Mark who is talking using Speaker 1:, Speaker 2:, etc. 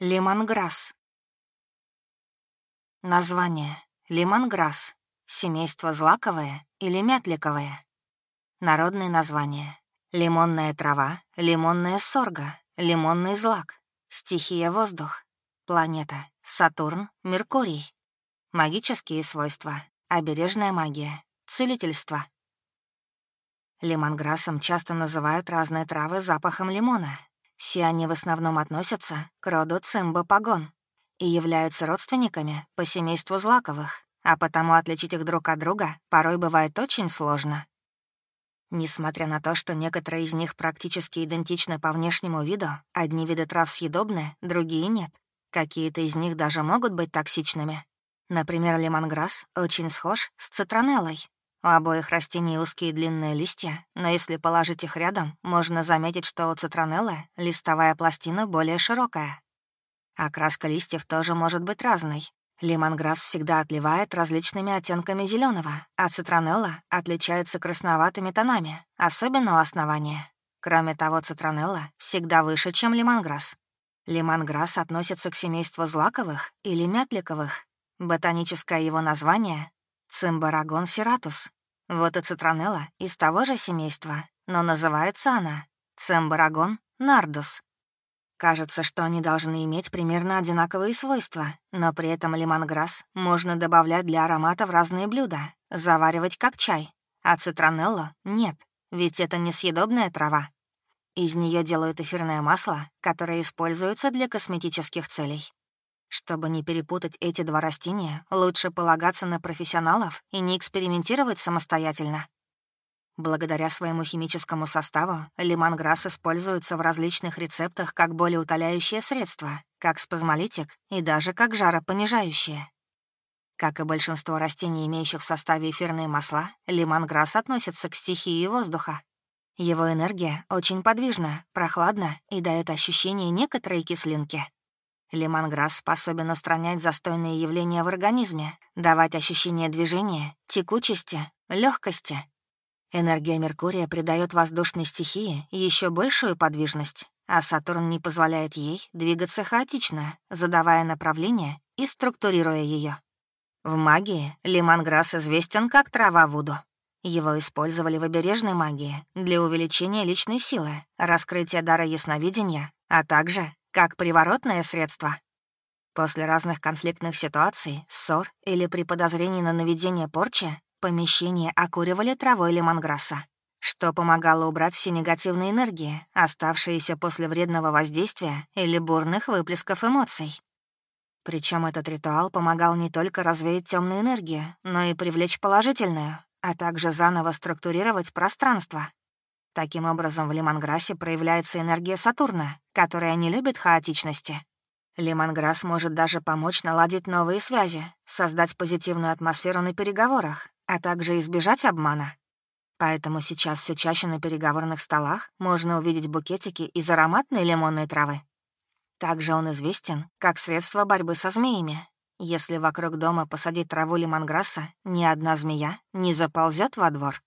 Speaker 1: Лимонграсс. Название. Лимонграсс. Семейство злаковое или мятликовое. Народные названия. Лимонная трава, лимонная сорга, лимонный злак. Стихия воздух. Планета. Сатурн, Меркурий. Магические свойства. Обережная магия. Целительство. Лимонграссом часто называют разные травы запахом лимона, все они в основном относятся к роду цимбопагон и являются родственниками по семейству злаковых, а потому отличить их друг от друга порой бывает очень сложно. Несмотря на то, что некоторые из них практически идентичны по внешнему виду, одни виды трав съедобны, другие нет. Какие-то из них даже могут быть токсичными. Например, лемонграсс очень схож с цитронеллой, у обоих растений узкие длинные листья, но если положить их рядом, можно заметить, что у цитронеллы листовая пластина более широкая. Окраска листьев тоже может быть разной. Лимонграсс всегда отливает различными оттенками зеленого, а цитронелла отличается красноватыми тонами, особенно у основания. Кроме того, цитронелла всегда выше, чем лимонграсс. Лимонграсс относится к семейству злаковых или мятликовых. Ботаническое его название Цимбарагон сиратус. Вот и цитронелла из того же семейства, но называется она Цимбарагон нардус. Кажется, что они должны иметь примерно одинаковые свойства, но при этом лимонграсс можно добавлять для аромата в разные блюда, заваривать как чай, а цитронеллу нет, ведь это несъедобная трава. Из нее делают эфирное масло, которое используется для косметических целей. Чтобы не перепутать эти два растения, лучше полагаться на профессионалов и не экспериментировать самостоятельно. Благодаря своему химическому составу лимонграсс используется в различных рецептах как болеутоляющее средство, как спазмолитик и даже как жаропонижающее. Как и большинство растений, имеющих в составе эфирные масла, лимонграсс относится к стихии воздуха. Его энергия очень подвижна, прохладна и дает ощущение некоторой кислинки. Лимонграсс способен устранять застойные явления в организме, давать ощущение движения, текучести, легкости. Энергия Меркурия придает воздушной стихии еще большую подвижность, а Сатурн не позволяет ей двигаться хаотично, задавая направление и структурируя ее. В магии лимонграсс известен как трава Вуду. Его использовали в обережной магии для увеличения личной силы, раскрытия дара ясновидения, а также как приворотное средство. После разных конфликтных ситуаций, ссор или при подозрении на наведение порчи, помещение окуривали травой лимонграсса, что помогало убрать все негативные энергии, оставшиеся после вредного воздействия или бурных выплесков эмоций. Причем этот ритуал помогал не только развеять темную энергию, но и привлечь положительную, а также заново структурировать пространство. Таким образом, в лимонграссе проявляется энергия Сатурна, которая не любит хаотичности. Лимонграсс может даже помочь наладить новые связи, создать позитивную атмосферу на переговорах, а также избежать обмана. Поэтому сейчас все чаще на переговорных столах можно увидеть букетики из ароматной лимонной травы. Также он известен как средство борьбы со змеями. Если вокруг дома посадить траву лимонграсса, ни одна змея не заползет во двор.